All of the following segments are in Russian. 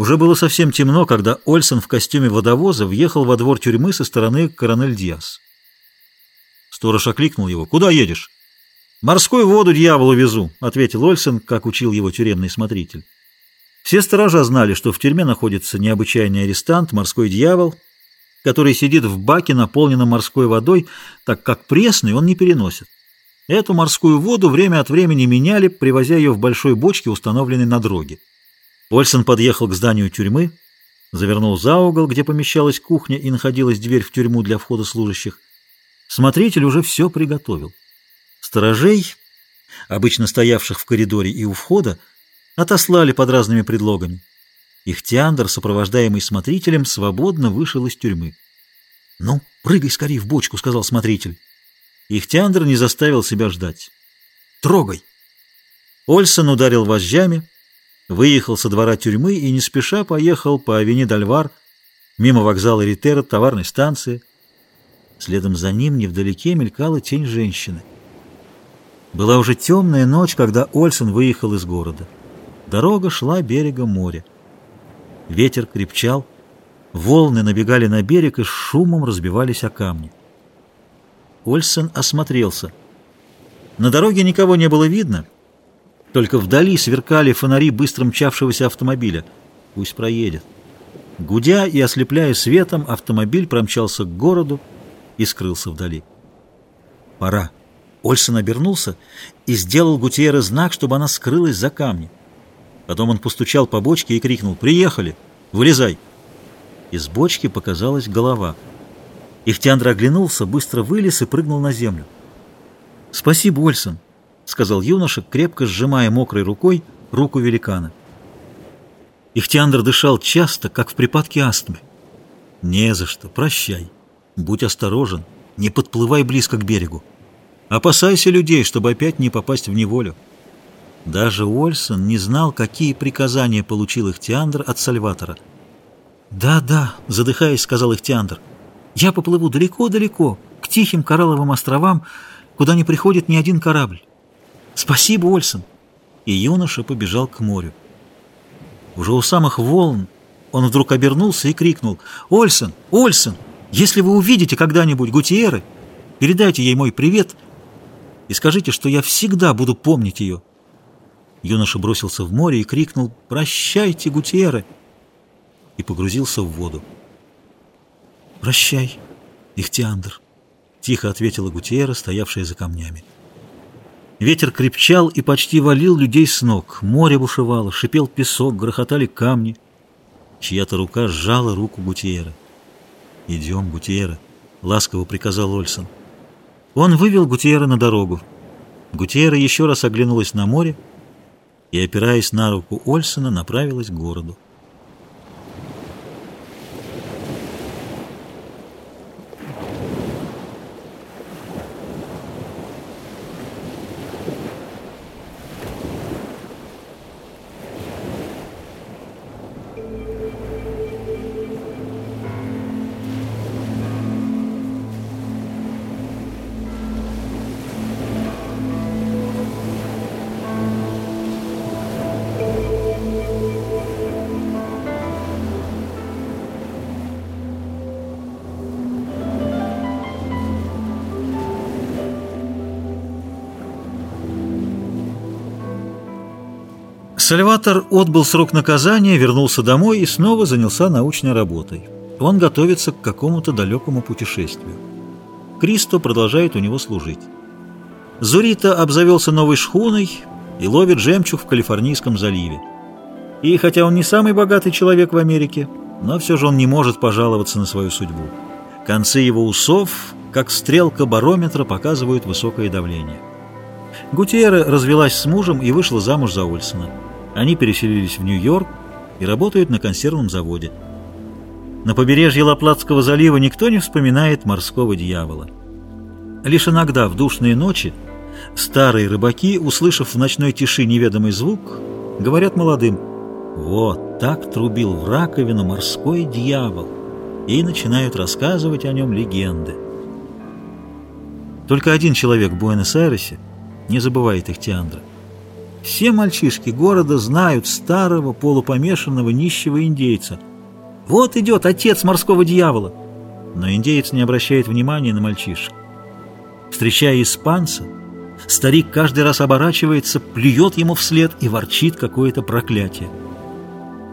Уже было совсем темно, когда Ольсен в костюме водовоза въехал во двор тюрьмы со стороны Коронель Диас. Сторож окликнул его. «Куда едешь?» «Морскую воду дьяволу везу», — ответил Ольсен, как учил его тюремный смотритель. Все сторожа знали, что в тюрьме находится необычайный арестант, морской дьявол, который сидит в баке, наполненном морской водой, так как пресный он не переносит. Эту морскую воду время от времени меняли, привозя ее в большой бочке, установленной на дроге. Ольсен подъехал к зданию тюрьмы, завернул за угол, где помещалась кухня и находилась дверь в тюрьму для входа служащих. Смотритель уже все приготовил. Сторожей, обычно стоявших в коридоре и у входа, отослали под разными предлогами. Ихтиандр, сопровождаемый смотрителем, свободно вышел из тюрьмы. «Ну, прыгай скорее в бочку», — сказал смотритель. Ихтиандр не заставил себя ждать. «Трогай!» Ольсон ударил вожжами, выехал со двора тюрьмы и не спеша поехал по авени Дальвар, мимо вокзала Ритера, товарной станции. Следом за ним невдалеке мелькала тень женщины. Была уже темная ночь, когда Ольсон выехал из города. Дорога шла берегом моря. Ветер крепчал, волны набегали на берег и шумом разбивались о камни. Ольсон осмотрелся. На дороге никого не было видно, только вдали сверкали фонари быстро мчавшегося автомобиля. Пусть проедет. Гудя и ослепляя светом, автомобиль промчался к городу и скрылся вдали. Пора. Ольсон обернулся и сделал Гутьерре знак, чтобы она скрылась за камни. Потом он постучал по бочке и крикнул «Приехали! Вылезай!» Из бочки показалась голова. Ихтиандр оглянулся, быстро вылез и прыгнул на землю. «Спасибо, Ольсон!» — сказал юноша, крепко сжимая мокрой рукой руку великана. Ихтиандр дышал часто, как в припадке астмы. «Не за что, прощай. Будь осторожен, не подплывай близко к берегу. Опасайся людей, чтобы опять не попасть в неволю». Даже Уольсон не знал, какие приказания получил Ихтиандр от Сальватора. «Да, да», — задыхаясь, сказал Ихтиандр, — «я поплыву далеко-далеко, к тихим коралловым островам, куда не приходит ни один корабль. Спасибо, Ольсон!» И юноша побежал к морю. Уже у самых волн он вдруг обернулся и крикнул «Ольсон! Ольсон! Если вы увидите когда-нибудь Гутиеры, передайте ей мой привет и скажите, что я всегда буду помнить ее». Юноша бросился в море и крикнул «Прощайте, Гутиеры!» и погрузился в воду. «Прощай, Ихтиандр!» — тихо ответила Гутиера, стоявшая за камнями. Ветер крепчал и почти валил людей с ног. Море бушевало, шипел песок, грохотали камни. Чья-то рука сжала руку Гутиера. «Идем, Гутиера», — ласково приказал Ольсон. Он вывел Гутиера на дорогу. Гутиера еще раз оглянулась на море и, опираясь на руку Ольсона, направилась к городу. Сальватор отбыл срок наказания, вернулся домой и снова занялся научной работой. Он готовится к какому-то далекому путешествию. Кристо продолжает у него служить. Зурита обзавелся новой шхуной и ловит жемчуг в Калифорнийском заливе. И хотя он не самый богатый человек в Америке, но все же он не может пожаловаться на свою судьбу. Концы его усов, как стрелка барометра, показывают высокое давление. Гутиера развелась с мужем и вышла замуж за Ольсона. Они переселились в Нью-Йорк и работают на консервном заводе. На побережье Лаплатского залива никто не вспоминает морского дьявола. Лишь иногда в душные ночи старые рыбаки, услышав в ночной тиши неведомый звук, говорят молодым «Вот так трубил в раковину морской дьявол» и начинают рассказывать о нем легенды. Только один человек в Буэнос-Айресе не забывает их Тиандра. Все мальчишки города знают старого, полупомешанного, нищего индейца. Вот идет отец морского дьявола. Но индеец не обращает внимания на мальчишек. Встречая испанца, старик каждый раз оборачивается, плюет ему вслед и ворчит какое-то проклятие.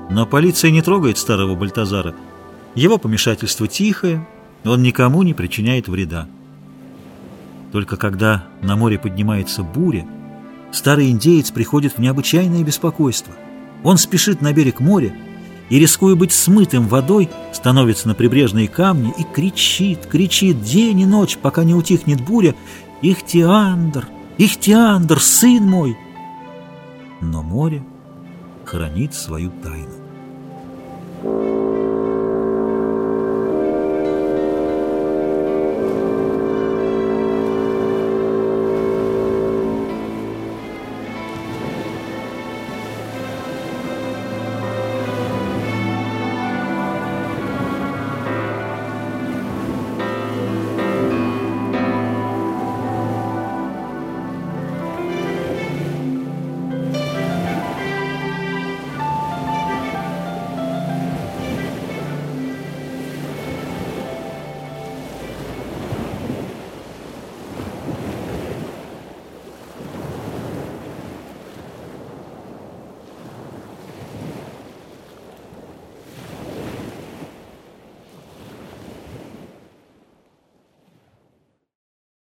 Но полиция не трогает старого Бальтазара. Его помешательство тихое, он никому не причиняет вреда. Только когда на море поднимается буря, старый индеец приходит в необычайное беспокойство. Он спешит на берег моря и, рискуя быть смытым водой, становится на прибрежные камни и кричит, кричит день и ночь, пока не утихнет буря «Ихтиандр! Ихтиандр, сын мой!» Но море хранит свою тайну.